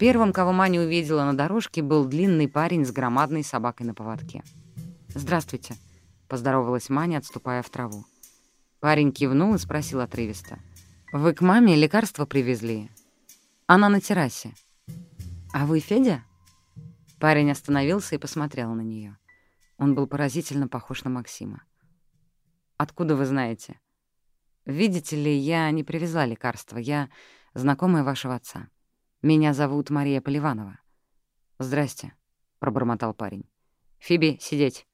Первым, кого Маня увидела на дорожке, был длинный парень с громадной собакой на поводке. «Здравствуйте», — поздоровалась Маня, отступая в траву. Парень кивнул и спросил отрывисто. «Вы к маме лекарства привезли?» «Она на террасе». «А вы Федя?» Парень остановился и посмотрел на нее. Он был поразительно похож на Максима. «Откуда вы знаете?» «Видите ли, я не привезла лекарства. Я знакомая вашего отца. Меня зовут Мария Поливанова». «Здрасте», — пробормотал парень. «Фиби, сидеть».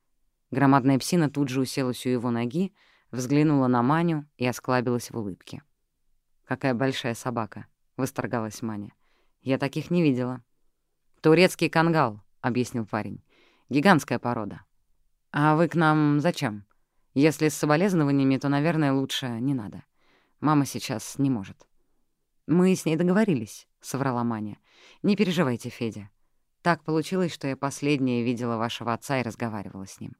Громадная псина тут же уселась у его ноги, взглянула на Маню и осклабилась в улыбке. «Какая большая собака», — восторгалась Маня. «Я таких не видела». «Турецкий кангал», — объяснил парень. «Гигантская порода». «А вы к нам зачем? Если с соболезнованиями, то, наверное, лучше не надо. Мама сейчас не может». «Мы с ней договорились», — соврала Маня. «Не переживайте, Федя. Так получилось, что я последняя видела вашего отца и разговаривала с ним.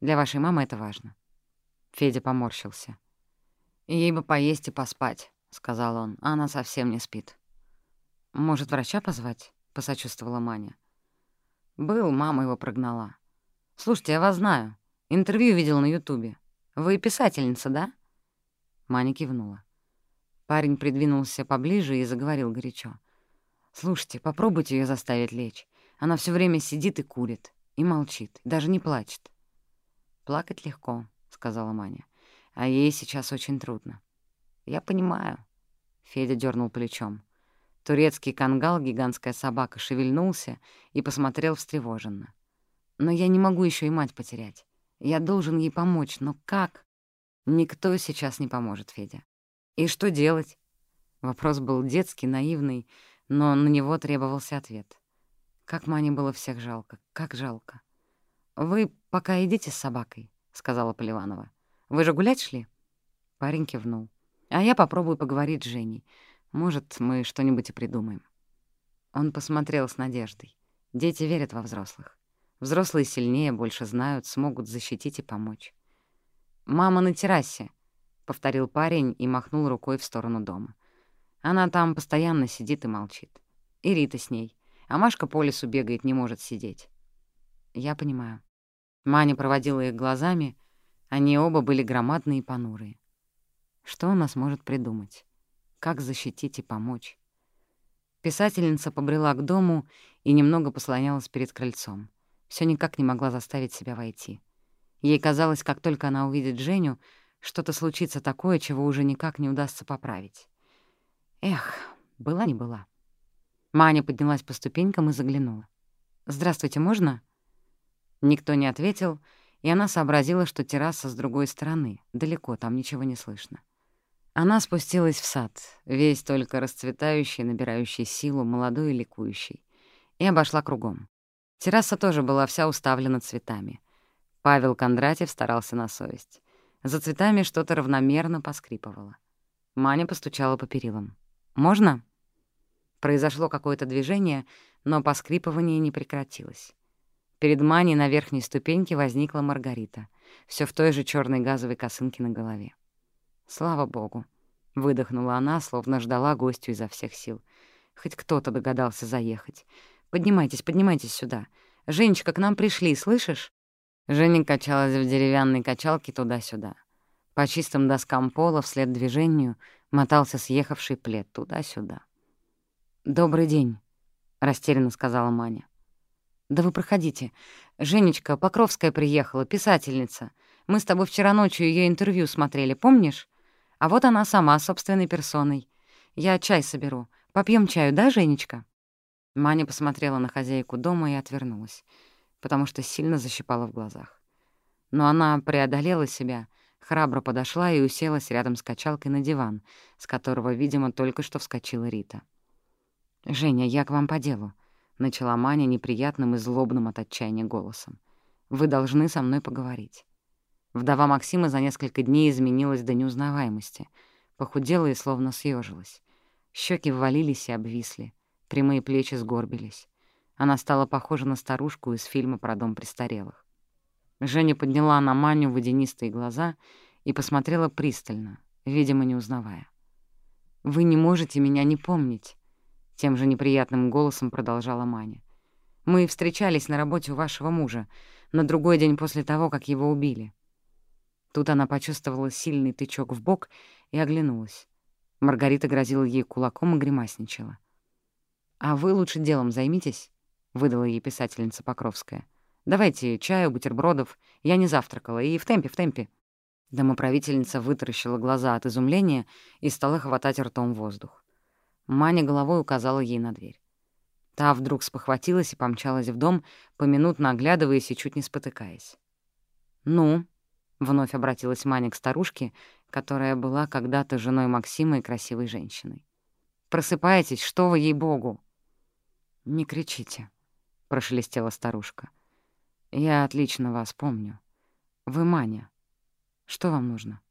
Для вашей мамы это важно». Федя поморщился. «Ей бы поесть и поспать», — сказал он. «Она совсем не спит». «Может, врача позвать?» — посочувствовала Маня. «Был, мама его прогнала. Слушайте, я вас знаю. Интервью видел на Ютубе. Вы писательница, да?» Маня кивнула. Парень придвинулся поближе и заговорил горячо. «Слушайте, попробуйте ее заставить лечь. Она все время сидит и курит, и молчит, даже не плачет». «Плакать легко», — сказала Маня. «А ей сейчас очень трудно». «Я понимаю», — Федя дернул плечом. Турецкий кангал, гигантская собака, шевельнулся и посмотрел встревоженно. «Но я не могу еще и мать потерять. Я должен ей помочь, но как?» «Никто сейчас не поможет, Федя. И что делать?» Вопрос был детский, наивный, но на него требовался ответ. Как Мане было всех жалко, как жалко. «Вы пока идите с собакой», — сказала Поливанова. «Вы же гулять шли?» Парень кивнул. «А я попробую поговорить с Женей. Может, мы что-нибудь и придумаем». Он посмотрел с надеждой. Дети верят во взрослых. Взрослые сильнее, больше знают, смогут защитить и помочь. «Мама на террасе», — повторил парень и махнул рукой в сторону дома. Она там постоянно сидит и молчит. И Рита с ней. А Машка по лесу бегает, не может сидеть. Я понимаю. Маня проводила их глазами. Они оба были громадные и понурые. Что у нас может придумать? Как защитить и помочь? Писательница побрела к дому и немного послонялась перед крыльцом. Все никак не могла заставить себя войти. Ей казалось, как только она увидит Женю, что-то случится такое, чего уже никак не удастся поправить. Эх, была не была. Маня поднялась по ступенькам и заглянула. «Здравствуйте, можно?» Никто не ответил, и она сообразила, что терраса с другой стороны, далеко, там ничего не слышно. Она спустилась в сад, весь только расцветающий, набирающий силу, молодой и ликующий, и обошла кругом. Терраса тоже была вся уставлена цветами. Павел Кондратьев старался на совесть. За цветами что-то равномерно поскрипывало. Маня постучала по перилам. «Можно?» Произошло какое-то движение, но поскрипывание не прекратилось. Перед Маней на верхней ступеньке возникла Маргарита, все в той же черной газовой косынке на голове. «Слава богу!» — выдохнула она, словно ждала гостю изо всех сил. «Хоть кто-то догадался заехать. Поднимайтесь, поднимайтесь сюда. Женечка, к нам пришли, слышишь?» Женя качалась в деревянной качалке туда-сюда. По чистым доскам пола вслед движению мотался съехавший плед туда-сюда. «Добрый день», — растерянно сказала Маня. «Да вы проходите. Женечка Покровская приехала, писательница. Мы с тобой вчера ночью ее интервью смотрели, помнишь? А вот она сама, собственной персоной. Я чай соберу. Попьем чаю, да, Женечка?» Маня посмотрела на хозяйку дома и отвернулась, потому что сильно защипала в глазах. Но она преодолела себя, храбро подошла и уселась рядом с качалкой на диван, с которого, видимо, только что вскочила Рита. «Женя, я к вам по делу», — начала Маня неприятным и злобным от отчаяния голосом. «Вы должны со мной поговорить». Вдова Максима за несколько дней изменилась до неузнаваемости, похудела и словно съежилась. Щеки ввалились и обвисли, прямые плечи сгорбились. Она стала похожа на старушку из фильма про дом престарелых. Женя подняла на Маню водянистые глаза и посмотрела пристально, видимо, не узнавая. «Вы не можете меня не помнить. — тем же неприятным голосом продолжала Маня. «Мы встречались на работе у вашего мужа, на другой день после того, как его убили». Тут она почувствовала сильный тычок в бок и оглянулась. Маргарита грозила ей кулаком и гримасничала. «А вы лучше делом займитесь», — выдала ей писательница Покровская. «Давайте чаю, бутербродов. Я не завтракала. И в темпе, в темпе». Домоправительница вытаращила глаза от изумления и стала хватать ртом воздух. Маня головой указала ей на дверь. Та вдруг спохватилась и помчалась в дом, поминутно оглядываясь и чуть не спотыкаясь. «Ну?» — вновь обратилась Маня к старушке, которая была когда-то женой Максима и красивой женщиной. «Просыпайтесь, что вы, ей-богу!» «Не кричите», — прошелестела старушка. «Я отлично вас помню. Вы Маня. Что вам нужно?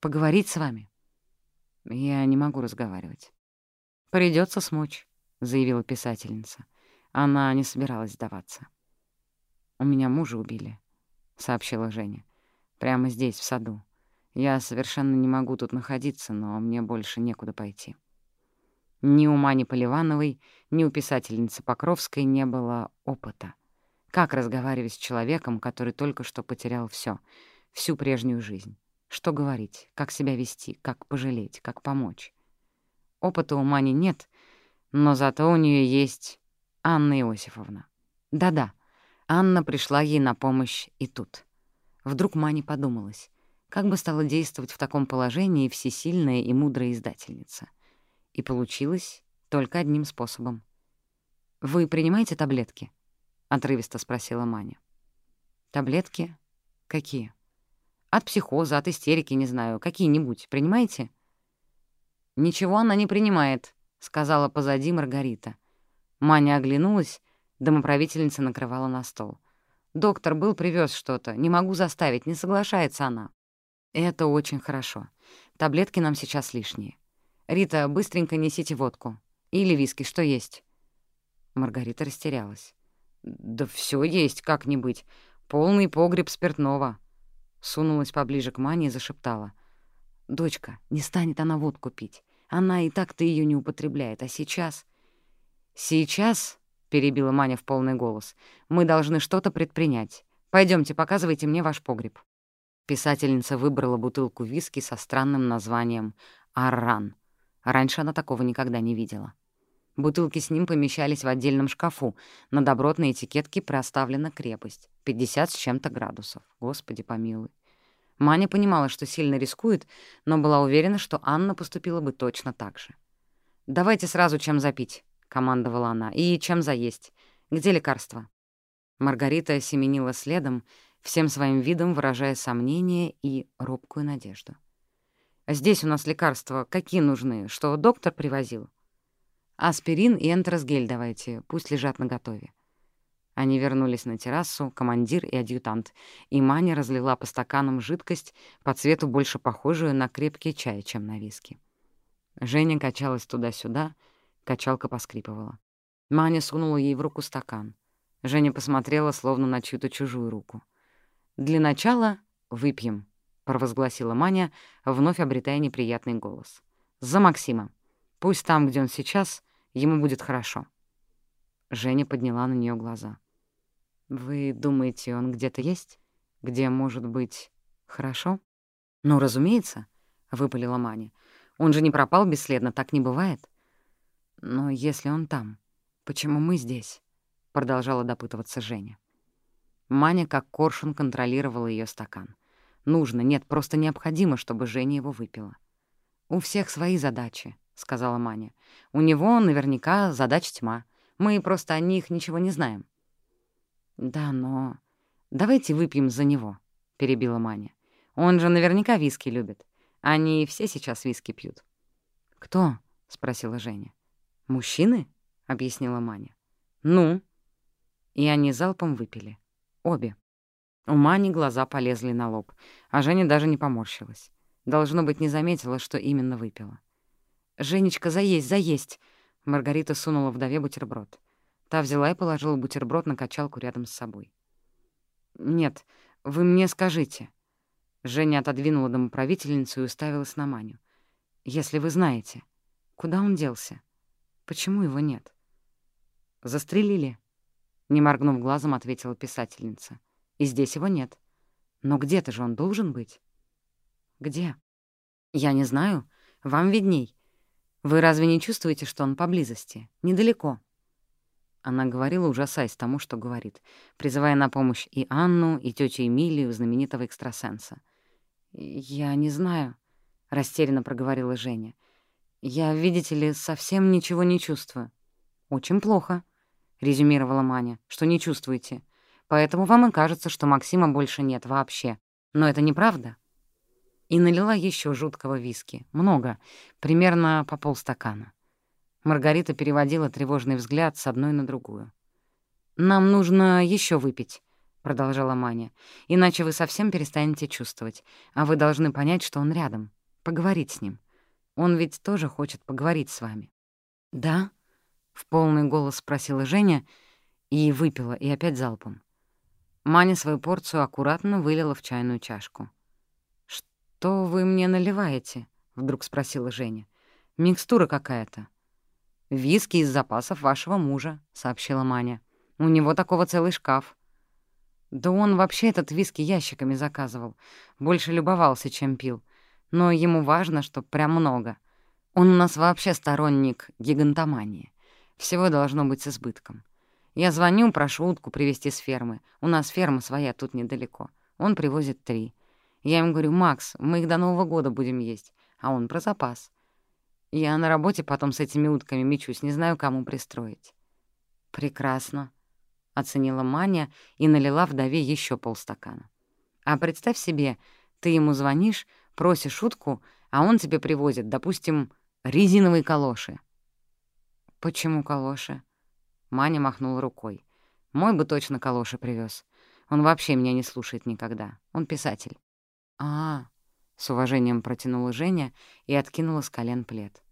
Поговорить с вами?» «Я не могу разговаривать». Придется смочь», — заявила писательница. Она не собиралась сдаваться. «У меня мужа убили», — сообщила Женя. «Прямо здесь, в саду. Я совершенно не могу тут находиться, но мне больше некуда пойти». Ни у Мани Поливановой, ни у писательницы Покровской не было опыта. Как разговаривать с человеком, который только что потерял все, всю прежнюю жизнь? Что говорить, как себя вести, как пожалеть, как помочь? Опыта у Мани нет, но зато у нее есть Анна Иосифовна. Да-да, Анна пришла ей на помощь и тут. Вдруг Мани подумалась, как бы стала действовать в таком положении всесильная и мудрая издательница — и получилось только одним способом. «Вы принимаете таблетки?» — отрывисто спросила Маня. «Таблетки? Какие?» «От психоза, от истерики, не знаю. Какие-нибудь. Принимаете?» «Ничего она не принимает», — сказала позади Маргарита. Маня оглянулась, домоправительница накрывала на стол. «Доктор был, привез что-то. Не могу заставить, не соглашается она». «Это очень хорошо. Таблетки нам сейчас лишние. «Рита, быстренько несите водку. Или виски, что есть?» Маргарита растерялась. «Да все есть, как не быть. Полный погреб спиртного». Сунулась поближе к Мане и зашептала. «Дочка, не станет она водку пить. Она и так-то ее не употребляет. А сейчас...» «Сейчас...» — перебила Маня в полный голос. «Мы должны что-то предпринять. Пойдемте, показывайте мне ваш погреб». Писательница выбрала бутылку виски со странным названием «Арран». Раньше она такого никогда не видела. Бутылки с ним помещались в отдельном шкафу. На добротной этикетке проставлена крепость. 50 с чем-то градусов. Господи помилуй. Маня понимала, что сильно рискует, но была уверена, что Анна поступила бы точно так же. «Давайте сразу чем запить», — командовала она, — «и чем заесть. Где лекарства?» Маргарита осеменила следом, всем своим видом выражая сомнение и робкую надежду. Здесь у нас лекарства какие нужны? Что доктор привозил? Аспирин и энтеросгель давайте, пусть лежат наготове. Они вернулись на террасу, командир и адъютант, и Маня разлила по стаканам жидкость, по цвету больше похожую на крепкий чай, чем на виски. Женя качалась туда-сюда, качалка поскрипывала. Маня сунула ей в руку стакан. Женя посмотрела, словно на чью-то чужую руку. «Для начала выпьем», — провозгласила Маня, вновь обретая неприятный голос. «За Максима. Пусть там, где он сейчас, ему будет хорошо». Женя подняла на нее глаза. «Вы думаете, он где-то есть? Где, может быть, хорошо?» «Ну, разумеется», — выпалила Маня. «Он же не пропал бесследно, так не бывает». «Но если он там, почему мы здесь?» — продолжала допытываться Женя. Маня как коршун контролировала ее стакан. Нужно, нет, просто необходимо, чтобы Женя его выпила. «У всех свои задачи», — сказала Маня. «У него наверняка задач тьма. Мы просто о них ничего не знаем». «Да, но...» «Давайте выпьем за него», — перебила Маня. «Он же наверняка виски любит. Они все сейчас виски пьют». «Кто?» — спросила Женя. «Мужчины?» — объяснила Маня. «Ну?» И они залпом выпили. Обе. У Мани глаза полезли на лоб, а Женя даже не поморщилась. Должно быть, не заметила, что именно выпила. «Женечка, заесть, заесть!» Маргарита сунула вдове бутерброд. Та взяла и положила бутерброд на качалку рядом с собой. «Нет, вы мне скажите». Женя отодвинула домоправительницу и уставилась на Маню. «Если вы знаете, куда он делся? Почему его нет? Застрелили. Не моргнув глазом, ответила писательница. И здесь его нет. Но где-то же он должен быть. Где? Я не знаю. Вам видней. Вы разве не чувствуете, что он поблизости? Недалеко. Она говорила, ужасаясь тому, что говорит, призывая на помощь и Анну, и тетю Эмилию, знаменитого экстрасенса. «Я не знаю», — растерянно проговорила Женя. «Я, видите ли, совсем ничего не чувствую». «Очень плохо», — резюмировала Маня, — «что не чувствуете. Поэтому вам и кажется, что Максима больше нет вообще. Но это неправда». И налила еще жуткого виски. Много, примерно по полстакана. Маргарита переводила тревожный взгляд с одной на другую. «Нам нужно еще выпить», — продолжала Маня. «Иначе вы совсем перестанете чувствовать, а вы должны понять, что он рядом, поговорить с ним. Он ведь тоже хочет поговорить с вами». «Да?» — в полный голос спросила Женя и выпила, и опять залпом. Маня свою порцию аккуратно вылила в чайную чашку. «Что вы мне наливаете?» — вдруг спросила Женя. «Микстура какая-то». «Виски из запасов вашего мужа», — сообщила Маня. «У него такого целый шкаф». Да он вообще этот виски ящиками заказывал. Больше любовался, чем пил. Но ему важно, что прям много. Он у нас вообще сторонник гигантомании. Всего должно быть с избытком. Я звоню, прошу утку привезти с фермы. У нас ферма своя тут недалеко. Он привозит три. Я ему говорю, «Макс, мы их до Нового года будем есть». А он про запас. Я на работе потом с этими утками мечусь, не знаю, кому пристроить». «Прекрасно», — оценила Маня и налила вдове еще полстакана. «А представь себе, ты ему звонишь, просишь утку, а он тебе привозит, допустим, резиновые калоши». «Почему калоши?» Маня махнула рукой. «Мой бы точно калоши привез. Он вообще меня не слушает никогда. Он писатель». «А, с уважением протянула Женя и откинула с колен плед.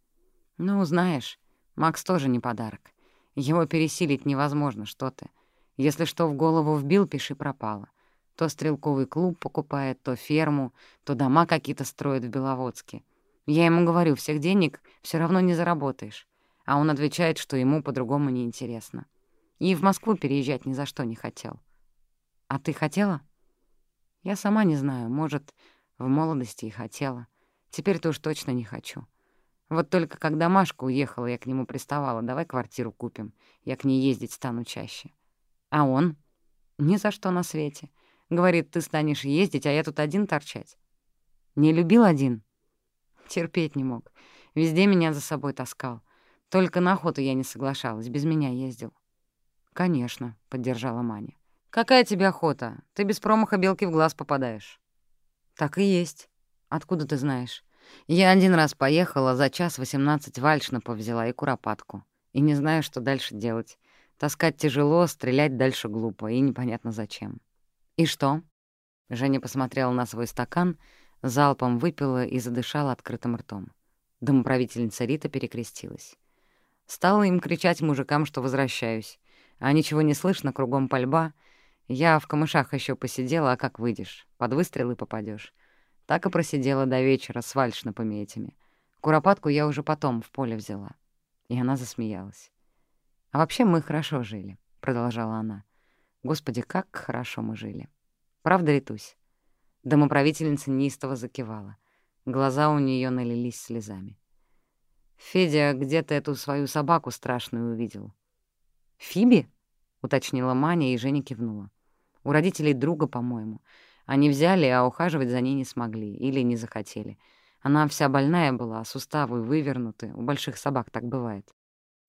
«Ну, знаешь, Макс тоже не подарок. Его пересилить невозможно, что ты. Если что в голову вбил, пиши пропало. То стрелковый клуб покупает, то ферму, то дома какие-то строит в Беловодске. Я ему говорю, всех денег все равно не заработаешь. А он отвечает, что ему по-другому неинтересно. И в Москву переезжать ни за что не хотел. А ты хотела? Я сама не знаю, может, в молодости и хотела. Теперь-то уж точно не хочу. Вот только когда Машка уехала, я к нему приставала. Давай квартиру купим. Я к ней ездить стану чаще. А он? Ни за что на свете. Говорит, ты станешь ездить, а я тут один торчать. Не любил один? Терпеть не мог. Везде меня за собой таскал. Только на охоту я не соглашалась, без меня ездил. «Конечно», — поддержала Маня. «Какая тебе охота? Ты без промаха белки в глаз попадаешь». «Так и есть. Откуда ты знаешь?» «Я один раз поехала, за час восемнадцать вальшнапов взяла и куропатку. И не знаю, что дальше делать. Таскать тяжело, стрелять дальше глупо, и непонятно зачем». «И что?» Женя посмотрела на свой стакан, залпом выпила и задышала открытым ртом. Домоправительница Рита перекрестилась. Стала им кричать мужикам, что возвращаюсь. А ничего не слышно, кругом пальба — я в камышах еще посидела, а как выйдешь? Под выстрелы попадешь. Так и просидела до вечера с вальшнапами этими. Куропатку я уже потом в поле взяла. И она засмеялась. «А вообще мы хорошо жили», — продолжала она. «Господи, как хорошо мы жили. Правда, Ритусь?» Домоправительница неистово закивала. Глаза у нее налились слезами. «Федя где-то эту свою собаку страшную увидел». «Фиби?» — уточнила Маня, и Женя кивнула. У родителей друга, по-моему. Они взяли, а ухаживать за ней не смогли или не захотели. Она вся больная была, суставы вывернуты. У больших собак так бывает.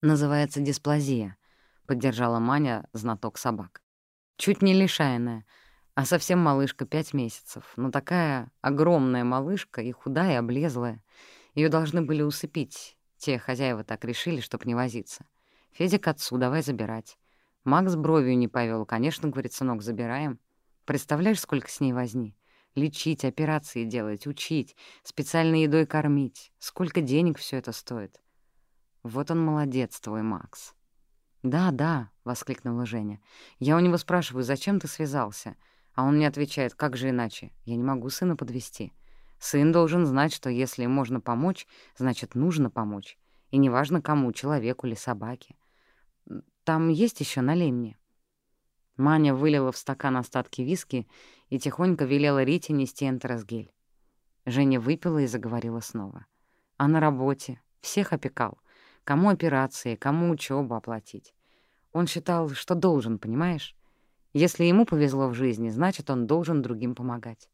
Называется дисплазия, — поддержала Маня знаток собак. Чуть не лишайная, а совсем малышка, пять месяцев. Но такая огромная малышка и худая, облезлая. Ее должны были усыпить. Те хозяева так решили, чтоб не возиться. Федя к отцу, давай забирать. Макс бровью не повел. Конечно, говорит, сынок, забираем. Представляешь, сколько с ней возни? Лечить, операции делать, учить, специальной едой кормить. Сколько денег все это стоит. Вот он молодец, твой Макс. «Да, да», — воскликнула Женя. «Я у него спрашиваю, зачем ты связался?» А он мне отвечает, как же иначе? Я не могу сына подвести. Сын должен знать, что если можно помочь, значит, нужно помочь. И неважно кому, человеку или собаке. Там есть еще налей мне». Маня вылила в стакан остатки виски и тихонько велела Рите нести энтеросгель. Женя выпила и заговорила снова. А на работе всех опекал. Кому операции, кому учебу оплатить. Он считал, что должен, понимаешь? Если ему повезло в жизни, значит, он должен другим помогать.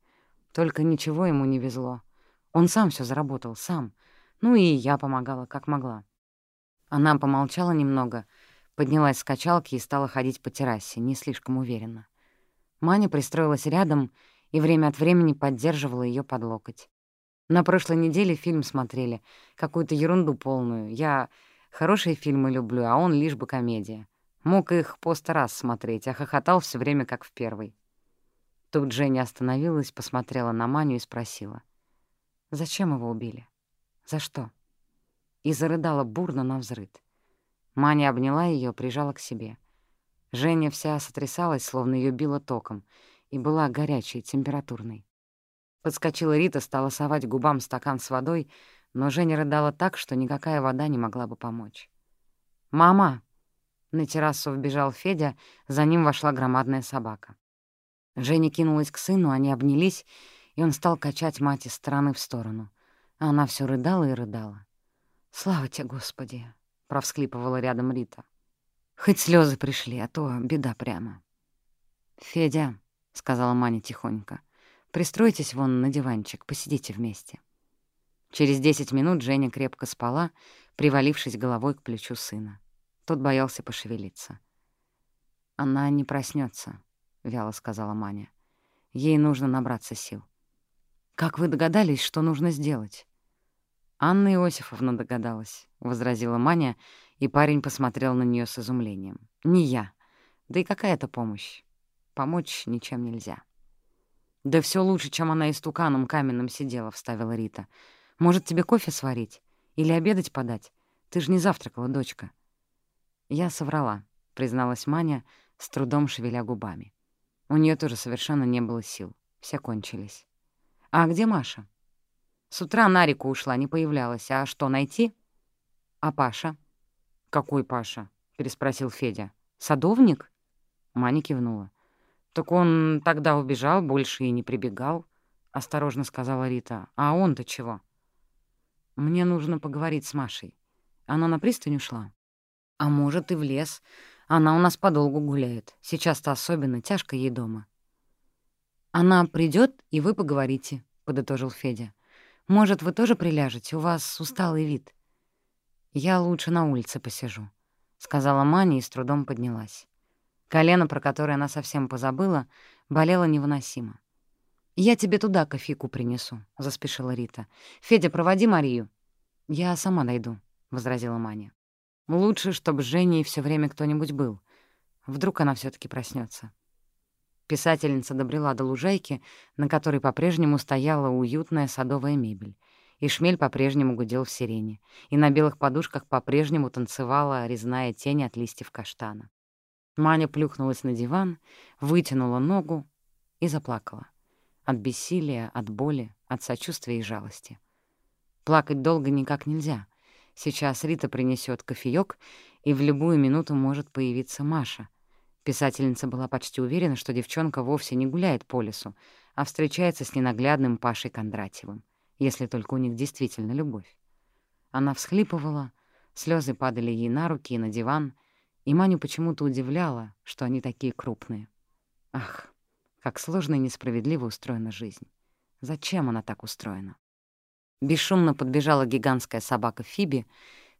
Только ничего ему не везло. Он сам все заработал, сам. Ну и я помогала, как могла. Она помолчала немного, поднялась с качалки и стала ходить по террасе, не слишком уверенно. Маня пристроилась рядом и время от времени поддерживала ее под локоть. На прошлой неделе фильм смотрели, какую-то ерунду полную. Я хорошие фильмы люблю, а он лишь бы комедия. Мог их по сто раз смотреть, а хохотал все время, как в первый. Тут Женя остановилась, посмотрела на Маню и спросила. «Зачем его убили? За что?» И зарыдала бурно на взрыд. Маня обняла ее, прижала к себе. Женя вся сотрясалась, словно ее било током, и была горячей, температурной. Подскочила Рита, стала совать губам стакан с водой, но Женя рыдала так, что никакая вода не могла бы помочь. «Мама!» На террасу вбежал Федя, за ним вошла громадная собака. Женя кинулась к сыну, они обнялись, и он стал качать мать из стороны в сторону. А она все рыдала и рыдала. «Слава тебе, Господи!» — провсклипывала рядом Рита. «Хоть слезы пришли, а то беда прямо». «Федя», — сказала Маня тихонько, — «пристройтесь вон на диванчик, посидите вместе». Через десять минут Женя крепко спала, привалившись головой к плечу сына. Тот боялся пошевелиться. «Она не проснется, вяло сказала Маня. «Ей нужно набраться сил». «Как вы догадались, что нужно сделать?» «Анна Иосифовна догадалась», — возразила Маня, и парень посмотрел на нее с изумлением. «Не я. Да и какая это помощь? Помочь ничем нельзя». «Да все лучше, чем она истуканом каменным сидела», — вставила Рита. «Может, тебе кофе сварить? Или обедать подать? Ты же не завтракала, дочка». «Я соврала», — призналась Маня, с трудом шевеля губами. У нее тоже совершенно не было сил. Все кончились. «А где Маша?» «С утра на реку ушла, не появлялась. А что, найти?» «А Паша?» «Какой Паша?» — переспросил Федя. «Садовник?» Маня кивнула. «Так он тогда убежал, больше и не прибегал», — осторожно сказала Рита. «А он-то чего?» «Мне нужно поговорить с Машей. Она на пристань ушла?» А может, и в лес. Она у нас подолгу гуляет. Сейчас-то особенно тяжко ей дома. Она придет, и вы поговорите, — подытожил Федя. Может, вы тоже приляжете? У вас усталый вид. Я лучше на улице посижу, — сказала Маня и с трудом поднялась. Колено, про которое она совсем позабыла, болело невыносимо. «Я тебе туда кофейку принесу», — заспешила Рита. «Федя, проводи Марию». «Я сама дойду», — возразила Маня. Лучше, чтобы с Женей все время кто-нибудь был. Вдруг она все таки проснется. Писательница добрела до лужайки, на которой по-прежнему стояла уютная садовая мебель, и шмель по-прежнему гудел в сирене, и на белых подушках по-прежнему танцевала резная тень от листьев каштана. Маня плюхнулась на диван, вытянула ногу и заплакала. От бессилия, от боли, от сочувствия и жалости. Плакать долго никак нельзя — Сейчас Рита принесет кофеёк, и в любую минуту может появиться Маша. Писательница была почти уверена, что девчонка вовсе не гуляет по лесу, а встречается с ненаглядным Пашей Кондратьевым, если только у них действительно любовь. Она всхлипывала, слезы падали ей на руки и на диван, и Маню почему-то удивляло, что они такие крупные. Ах, как сложно и несправедливо устроена жизнь. Зачем она так устроена? Бесшумно подбежала гигантская собака Фиби,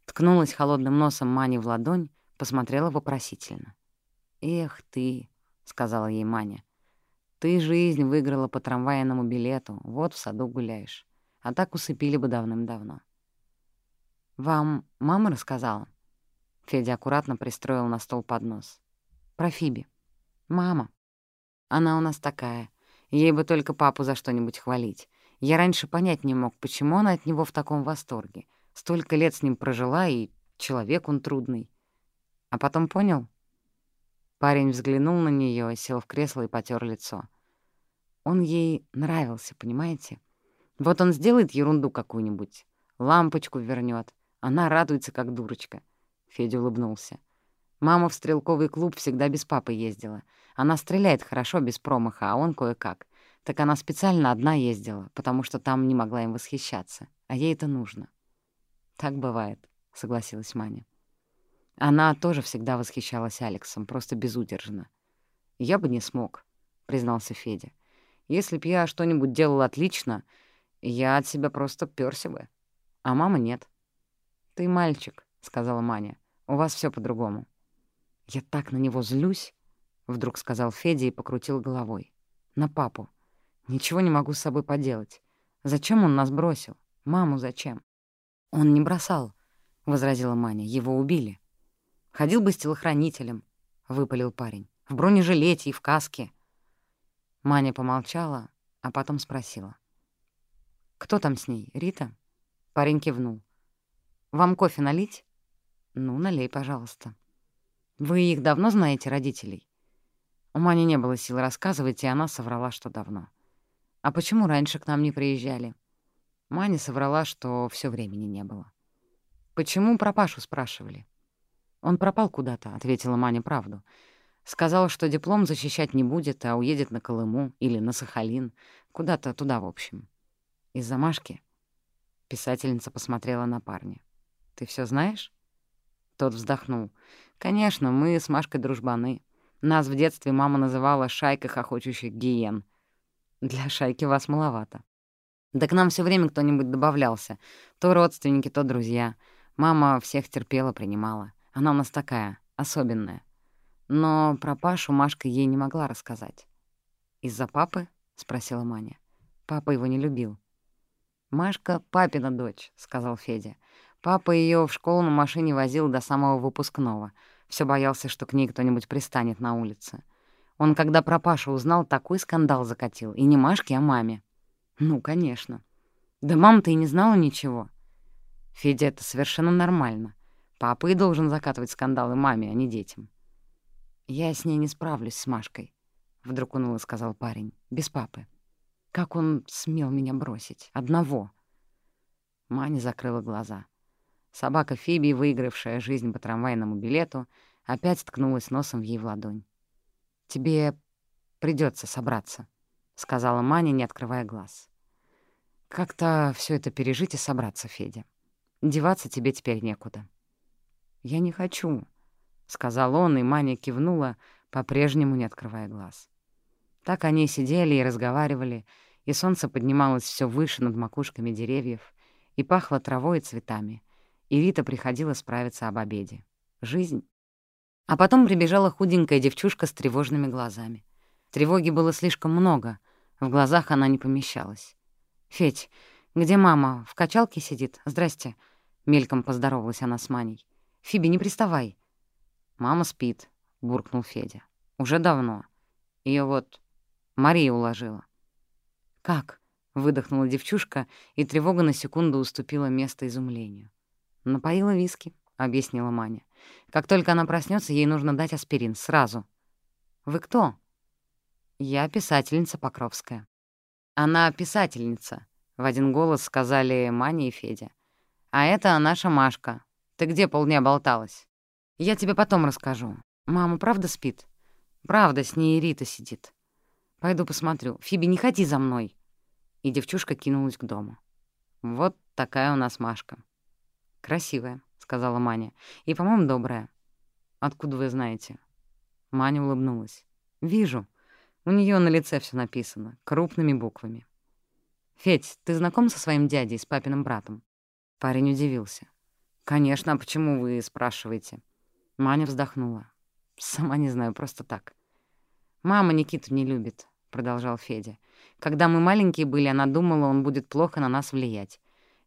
ткнулась холодным носом Мани в ладонь, посмотрела вопросительно. «Эх ты», — сказала ей Маня, — «ты жизнь выиграла по трамвайному билету, вот в саду гуляешь. А так усыпили бы давным-давно». «Вам мама рассказала?» Федя аккуратно пристроил на стол поднос. «Про Фиби». «Мама. Она у нас такая. Ей бы только папу за что-нибудь хвалить. Я раньше понять не мог, почему она от него в таком восторге. Столько лет с ним прожила, и человек он трудный. А потом понял? Парень взглянул на нее, сел в кресло и потер лицо. Он ей нравился, понимаете? Вот он сделает ерунду какую-нибудь, лампочку вернет, Она радуется, как дурочка. Федя улыбнулся. Мама в стрелковый клуб всегда без папы ездила. Она стреляет хорошо, без промаха, а он кое-как. Так она специально одна ездила, потому что там не могла им восхищаться. А ей это нужно. «Так бывает», — согласилась Маня. Она тоже всегда восхищалась Алексом, просто безудержно. «Я бы не смог», — признался Федя. «Если б я что-нибудь делал отлично, я от себя просто пёрся бы. А мама нет». «Ты мальчик», — сказала Маня. «У вас все по-другому». «Я так на него злюсь», — вдруг сказал Федя и покрутил головой. «На папу. Ничего не могу с собой поделать. Зачем он нас бросил? Маму зачем?» «Он не бросал», — возразила Маня. «Его убили». «Ходил бы с телохранителем», — выпалил парень. «В бронежилете и в каске». Маня помолчала, а потом спросила. «Кто там с ней? Рита?» Парень кивнул. «Вам кофе налить?» «Ну, налей, пожалуйста». «Вы их давно знаете, родителей?» У Мани не было сил рассказывать, и она соврала, что давно. «А почему раньше к нам не приезжали?» Маня соврала, что все времени не было. «Почему про Пашу спрашивали?» «Он пропал куда-то», — ответила Маня правду. Сказал, что диплом защищать не будет, а уедет на Колыму или на Сахалин. Куда-то туда, в общем. Из-за Машки? Писательница посмотрела на парня. «Ты все знаешь?» Тот вздохнул. «Конечно, мы с Машкой дружбаны. Нас в детстве мама называла «шайкой хохочущих гиен». Для шайки вас маловато. Да к нам все время кто-нибудь добавлялся. То родственники, то друзья. Мама всех терпела, принимала. Она у нас такая, особенная. Но про Пашу Машка ей не могла рассказать. «Из-за папы?» — спросила Маня. Папа его не любил. «Машка — папина дочь», — сказал Федя. Папа ее в школу на машине возил до самого выпускного. Все боялся, что к ней кто-нибудь пристанет на улице. Он, когда про Пашу узнал, такой скандал закатил. И не Машке, а маме. Ну, конечно. Да мама-то и не знала ничего. Федя, это совершенно нормально. Папа и должен закатывать скандалы маме, а не детям. Я с ней не справлюсь, с Машкой, — вдруг уныло сказал парень. Без папы. Как он смел меня бросить? Одного. Маня закрыла глаза. Собака Фиби, выигравшая жизнь по трамвайному билету, опять ткнулась носом в ей в ладонь. «Тебе придется собраться», — сказала Маня, не открывая глаз. Как-то все это пережить и собраться, Федя. Деваться тебе теперь некуда. Я не хочу, — сказал он, и Маня кивнула, по-прежнему не открывая глаз. Так они сидели и разговаривали, и солнце поднималось все выше над макушками деревьев, и пахло травой и цветами, и Рита приходила справиться об обеде. Жизнь. А потом прибежала худенькая девчушка с тревожными глазами. Тревоги было слишком много, в глазах она не помещалась. «Федь, где мама? В качалке сидит? Здрасте». Мельком поздоровалась она с Маней. «Фиби, не приставай». «Мама спит», — буркнул Федя. «Уже давно. Ее вот Мария уложила». «Как?» — выдохнула девчушка, и тревога на секунду уступила место изумлению. «Напоила виски», — объяснила Маня. «Как только она проснется, ей нужно дать аспирин. Сразу». «Вы кто?» «Я писательница Покровская». «Она писательница», — в один голос сказали Маня и Федя. «А это наша Машка. Ты где полдня болталась?» «Я тебе потом расскажу. Мама правда спит?» «Правда, с ней Рита сидит. Пойду посмотрю. Фиби, не ходи за мной». И девчушка кинулась к дому. «Вот такая у нас Машка». «Красивая», — сказала Маня. «И, по-моему, добрая». «Откуда вы знаете?» Маня улыбнулась. «Вижу. У нее на лице все написано, крупными буквами. «Федь, ты знаком со своим дядей, с папиным братом?» Парень удивился. «Конечно, а почему вы спрашиваете?» Маня вздохнула. «Сама не знаю, просто так». «Мама Никиту не любит», — продолжал Федя. «Когда мы маленькие были, она думала, он будет плохо на нас влиять.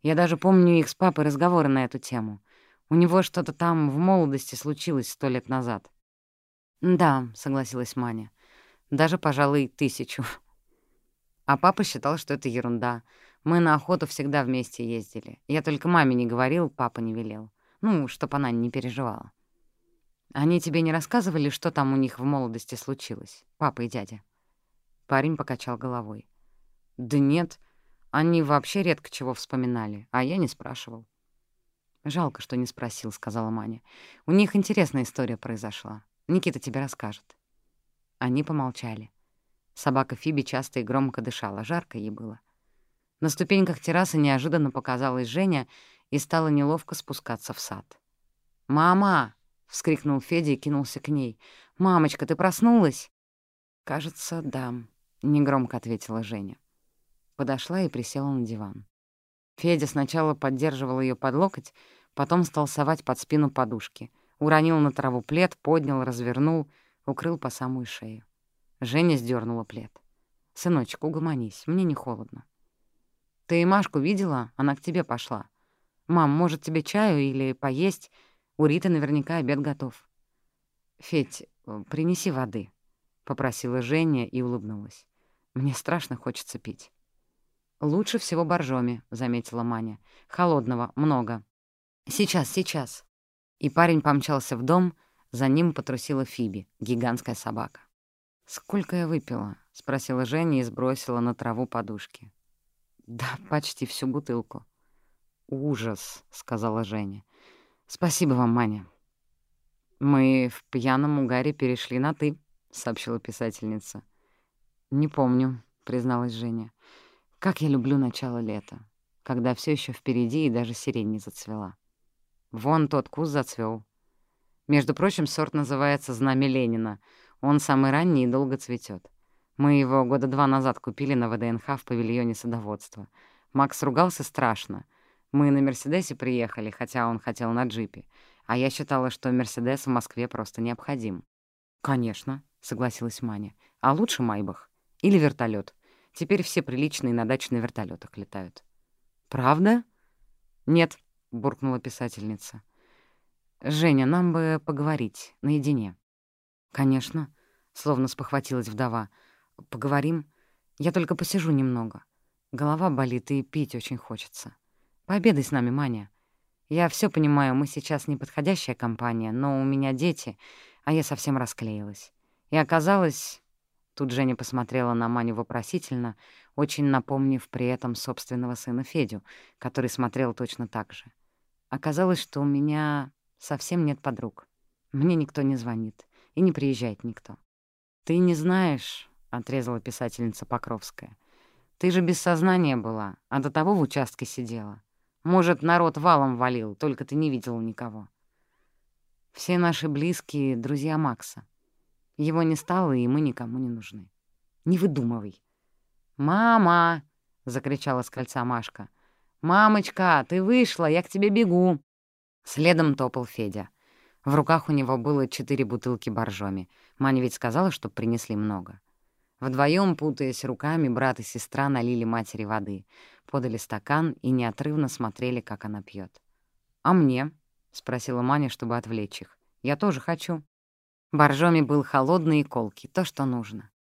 Я даже помню их с папой разговоры на эту тему. У него что-то там в молодости случилось сто лет назад». «Да», — согласилась Маня. Даже, пожалуй, тысячу. А папа считал, что это ерунда. Мы на охоту всегда вместе ездили. Я только маме не говорил, папа не велел. Ну, чтоб она не переживала. Они тебе не рассказывали, что там у них в молодости случилось, папа и дядя?» Парень покачал головой. «Да нет, они вообще редко чего вспоминали, а я не спрашивал». «Жалко, что не спросил», — сказала Маня. «У них интересная история произошла. Никита тебе расскажет». Они помолчали. Собака Фиби часто и громко дышала, жарко ей было. На ступеньках террасы неожиданно показалась Женя и стала неловко спускаться в сад. «Мама!» — вскрикнул Федя и кинулся к ней. «Мамочка, ты проснулась?» «Кажется, да», — негромко ответила Женя. Подошла и присела на диван. Федя сначала поддерживал ее под локоть, потом стал совать под спину подушки. Уронил на траву плед, поднял, развернул, укрыл по самую шею. Женя сдернула плед. «Сыночек, угомонись, мне не холодно». «Ты и Машку видела? Она к тебе пошла. Мам, может, тебе чаю или поесть? У Риты наверняка обед готов». «Федь, принеси воды», — попросила Женя и улыбнулась. «Мне страшно хочется пить». «Лучше всего боржоми», — заметила Маня. «Холодного, много». «Сейчас, сейчас». И парень помчался в дом, за ним потрусила Фиби, гигантская собака. «Сколько я выпила?» — спросила Женя и сбросила на траву подушки. «Да, почти всю бутылку». «Ужас», — сказала Женя. «Спасибо вам, Маня». «Мы в пьяном угаре перешли на «ты», — сообщила писательница. «Не помню», — призналась Женя. Как я люблю начало лета, когда все еще впереди и даже сирень не зацвела. Вон тот куст зацвел. Между прочим, сорт называется «Знамя Ленина». Он самый ранний и долго цветет. Мы его года два назад купили на ВДНХ в павильоне садоводства. Макс ругался страшно. Мы на «Мерседесе» приехали, хотя он хотел на джипе. А я считала, что «Мерседес» в Москве просто необходим. «Конечно», — согласилась Маня. «А лучше Майбах. Или вертолет. Теперь все приличные на даче вертолетах летают. «Правда?» «Нет», — буркнула писательница. «Женя, нам бы поговорить наедине». «Конечно», — словно спохватилась вдова. «Поговорим. Я только посижу немного. Голова болит и пить очень хочется. Пообедай с нами, Маня. Я все понимаю, мы сейчас неподходящая компания, но у меня дети, а я совсем расклеилась. И оказалось, Тут Женя посмотрела на Маню вопросительно, очень напомнив при этом собственного сына Федю, который смотрел точно так же. Оказалось, что у меня совсем нет подруг. Мне никто не звонит, и не приезжает никто. «Ты не знаешь», — отрезала писательница Покровская, «ты же без сознания была, а до того в участке сидела. Может, народ валом валил, только ты не видела никого. Все наши близкие — друзья Макса. Его не стало, и мы никому не нужны. Не выдумывай. «Мама!» — закричала с кольца Машка. «Мамочка, ты вышла, я к тебе бегу!» Следом топал Федя. В руках у него было четыре бутылки боржоми. Маня ведь сказала, что принесли много. Вдвоем, путаясь руками, брат и сестра налили матери воды, подали стакан и неотрывно смотрели, как она пьет. «А мне?» — спросила Маня, чтобы отвлечь их. «Я тоже хочу». Боржоми был холодный и колкий, то, что нужно.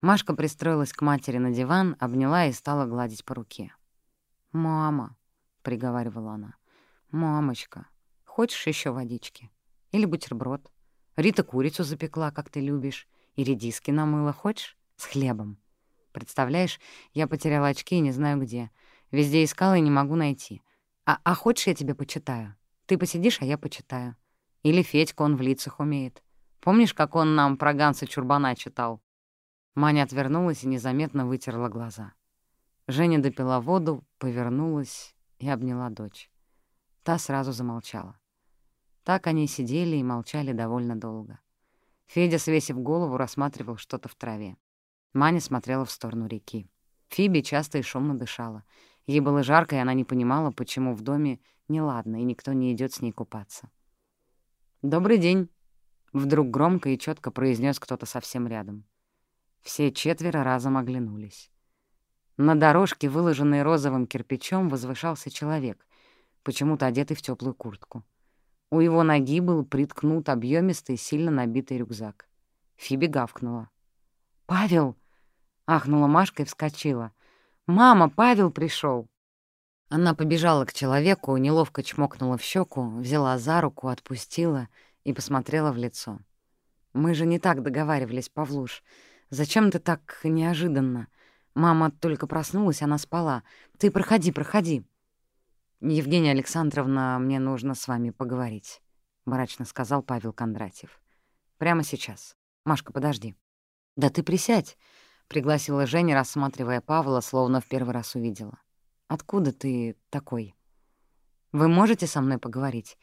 Машка пристроилась к матери на диван, обняла и стала гладить по руке. «Мама», — приговаривала она, — «мамочка, хочешь еще водички? Или бутерброд? Рита курицу запекла, как ты любишь, и редиски намыла, хочешь? С хлебом. Представляешь, я потеряла очки и не знаю где. Везде искала и не могу найти. А, а хочешь, я тебе почитаю? Ты посидишь, а я почитаю. Или Федька, он в лицах умеет. Помнишь, как он нам про Ганса Чурбана читал?» Маня отвернулась и незаметно вытерла глаза. Женя допила воду, повернулась и обняла дочь. Та сразу замолчала. Так они сидели и молчали довольно долго. Федя, свесив голову, рассматривал что-то в траве. Маня смотрела в сторону реки. Фиби часто и шумно дышала. Ей было жарко, и она не понимала, почему в доме неладно, и никто не идет с ней купаться. «Добрый день», Вдруг громко и четко произнес кто-то совсем рядом. Все четверо разом оглянулись. На дорожке, выложенной розовым кирпичом, возвышался человек, почему-то одетый в теплую куртку. У его ноги был приткнут объемистый, сильно набитый рюкзак. Фиби гавкнула. «Павел!» — ахнула Машка и вскочила. «Мама, Павел пришел. Она побежала к человеку, неловко чмокнула в щеку, взяла за руку, отпустила — и посмотрела в лицо. «Мы же не так договаривались, Павлуш. Зачем ты так неожиданно? Мама только проснулась, она спала. Ты проходи, проходи». «Евгения Александровна, мне нужно с вами поговорить», — мрачно сказал Павел Кондратьев. «Прямо сейчас. Машка, подожди». «Да ты присядь», — пригласила Женя, рассматривая Павла, словно в первый раз увидела. «Откуда ты такой?» «Вы можете со мной поговорить?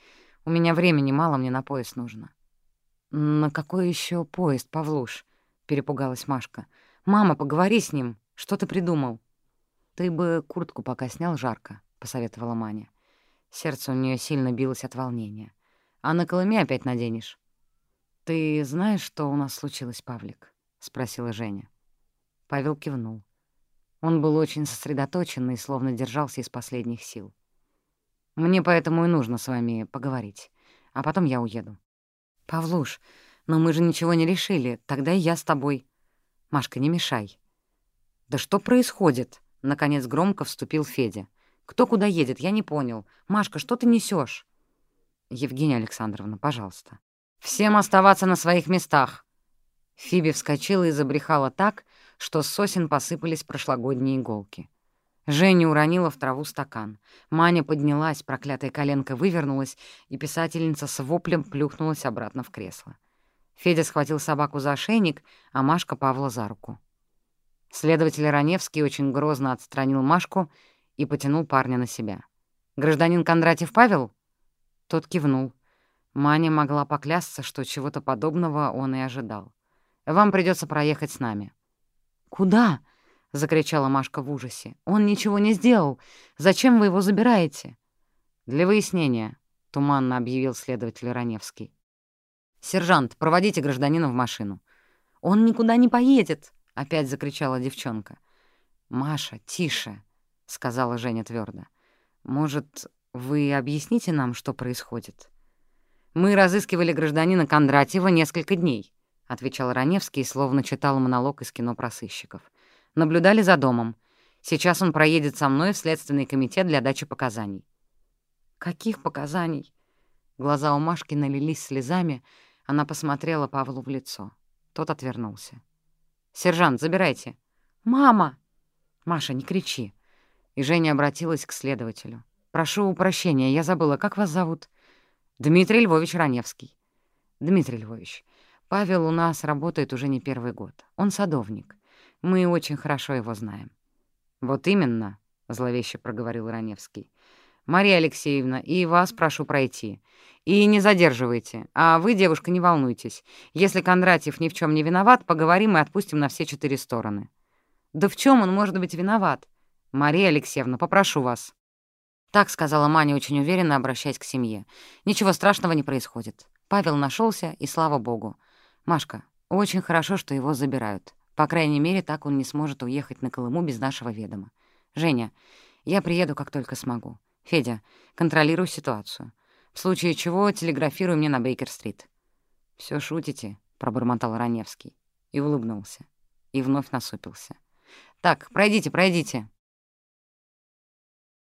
У меня времени мало, мне на поезд нужно». «На какой еще поезд, Павлуш?» — перепугалась Машка. «Мама, поговори с ним. Что ты придумал?» «Ты бы куртку пока снял жарко», — посоветовала Маня. Сердце у нее сильно билось от волнения. «А на Колыме опять наденешь?» «Ты знаешь, что у нас случилось, Павлик?» — спросила Женя. Павел кивнул. Он был очень сосредоточен и словно держался из последних сил. «Мне поэтому и нужно с вами поговорить, а потом я уеду». «Павлуш, но мы же ничего не решили, тогда я с тобой». «Машка, не мешай». «Да что происходит?» — наконец громко вступил Федя. «Кто куда едет? Я не понял. Машка, что ты несешь? «Евгения Александровна, пожалуйста». «Всем оставаться на своих местах!» Фиби вскочила и забрехала так, что с сосен посыпались прошлогодние иголки. Женя уронила в траву стакан. Маня поднялась, проклятая коленка вывернулась, и писательница с воплем плюхнулась обратно в кресло. Федя схватил собаку за ошейник, а Машка Павла за руку. Следователь Раневский очень грозно отстранил Машку и потянул парня на себя. «Гражданин Кондратьев Павел?» Тот кивнул. Маня могла поклясться, что чего-то подобного он и ожидал. «Вам придется проехать с нами». «Куда?» — закричала Машка в ужасе. «Он ничего не сделал. Зачем вы его забираете?» «Для выяснения», — туманно объявил следователь Раневский. «Сержант, проводите гражданина в машину». «Он никуда не поедет!» — опять закричала девчонка. «Маша, тише», — сказала Женя твердо. «Может, вы объясните нам, что происходит?» «Мы разыскивали гражданина Кондратьева несколько дней», — отвечал Раневский, словно читал монолог из кино про сыщиков. «Наблюдали за домом. Сейчас он проедет со мной в Следственный комитет для дачи показаний». «Каких показаний?» Глаза у Машки налились слезами, она посмотрела Павлу в лицо. Тот отвернулся. «Сержант, забирайте». «Мама!» «Маша, не кричи». И Женя обратилась к следователю. «Прошу прощения, я забыла, как вас зовут?» «Дмитрий Львович Раневский». «Дмитрий Львович, Павел у нас работает уже не первый год. Он садовник. Мы очень хорошо его знаем». «Вот именно», — зловеще проговорил Раневский. «Мария Алексеевна, и вас прошу пройти. И не задерживайте. А вы, девушка, не волнуйтесь. Если Кондратьев ни в чем не виноват, поговорим и отпустим на все четыре стороны». «Да в чем он может быть виноват?» «Мария Алексеевна, попрошу вас». Так сказала Маня очень уверенно, обращаясь к семье. «Ничего страшного не происходит. Павел нашелся, и слава богу. Машка, очень хорошо, что его забирают. По крайней мере, так он не сможет уехать на Колыму без нашего ведома. Женя, я приеду, как только смогу. Федя, контролируй ситуацию. В случае чего телеграфируй мне на Бейкер-стрит». Все шутите», — пробормотал Раневский. И улыбнулся. И вновь насупился. «Так, пройдите, пройдите»,